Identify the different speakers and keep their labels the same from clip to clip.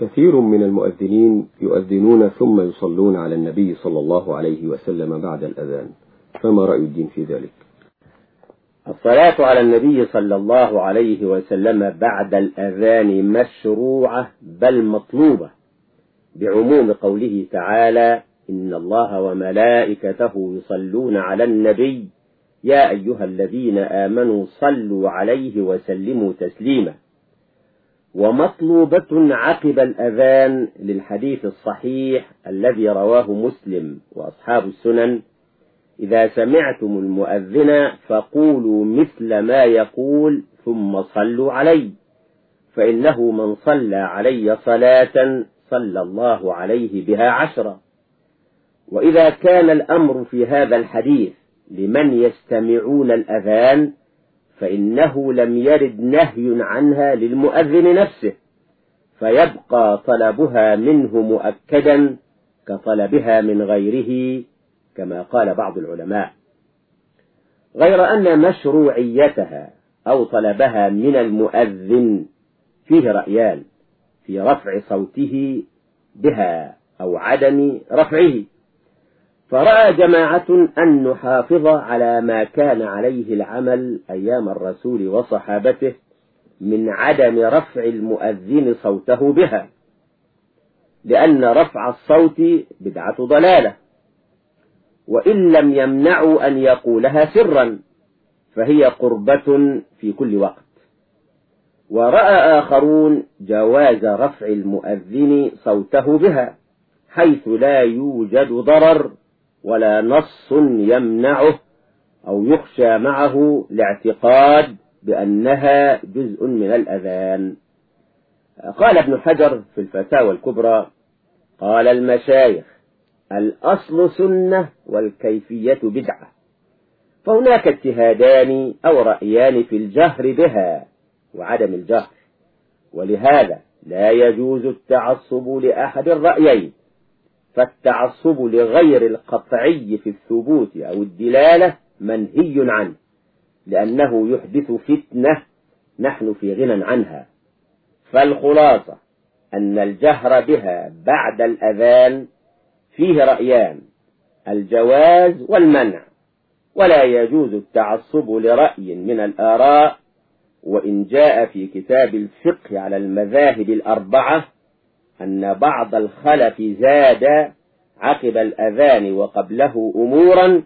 Speaker 1: كثير من المؤذنين يؤذنون ثم يصلون على النبي صلى الله عليه وسلم بعد الأذان. فما رأي الدين في ذلك؟
Speaker 2: الصلاة على النبي صلى الله عليه وسلم بعد الأذان مشروعة بل مطلوبة بعموم قوله تعالى إن الله وملائكته يصلون على النبي يا أيها الذين آمنوا صلوا عليه وسلموا تسليما. ومطلوبة عقب الأذان للحديث الصحيح الذي رواه مسلم وأصحاب السنن. إذا سمعتم المؤذن فقولوا مثل ما يقول ثم صلوا علي فإنه من صلى علي صلاة صلى الله عليه بها عشرا وإذا كان الأمر في هذا الحديث لمن يستمعون الأذان فإنه لم يرد نهي عنها للمؤذن نفسه فيبقى طلبها منه مؤكدا كطلبها من غيره كما قال بعض العلماء. غير أن مشروعيتها أو طلبها من المؤذن فيه رأيان في رفع صوته بها أو عدم رفعه. فرأى جماعة أن نحافظ على ما كان عليه العمل أيام الرسول وصحابته من عدم رفع المؤذن صوته بها لأن رفع الصوت بدعة ضلالة وإن لم يمنعوا أن يقولها سرا فهي قربة في كل وقت. ورأى آخرون جواز رفع المؤذن صوته بها حيث لا يوجد ضرر ولا نص يمنعه أو يخشى معه لاعتقاد بأنها جزء من الأذان. قال ابن حجر في الفتاوى الكبرى قال المشايخ الأصل سنة والكيفية بدعة. فهناك اجتهادان أو رأيان في الجهر بها وعدم الجهر ولهذا لا يجوز التعصب لأحد الرأيين. فالتعصب لغير القطعي في الثبوت أو الدلالة منهي عنه لأنه يحدث فتنة نحن في غنى عنها. فالخلاصة أن الجهر بها بعد الأذان فيه رأيان الجواز والمنع ولا يجوز التعصب لرأي من الآراء وإن جاء في كتاب الفقه على المذاهب الأربعة أن بعض الخلف زاد عقب الأذان وقبله أمورا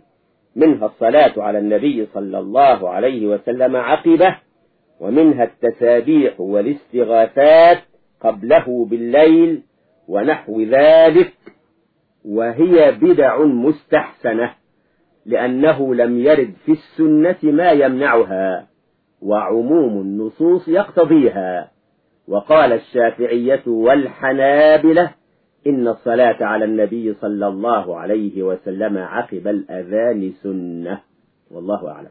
Speaker 2: منها الصلاة على النبي صلى الله عليه وسلم عقبه ومنها التسابيح والاستغاثات قبله بالليل ونحو ذلك وهي بدع مستحسنة لأنه لم يرد في السنة ما يمنعها وعموم النصوص يقتضيها. وقال الشافعية والحنابلة إن الصلاة على النبي صلى الله عليه وسلم عقب الأذان سنة. والله أعلم.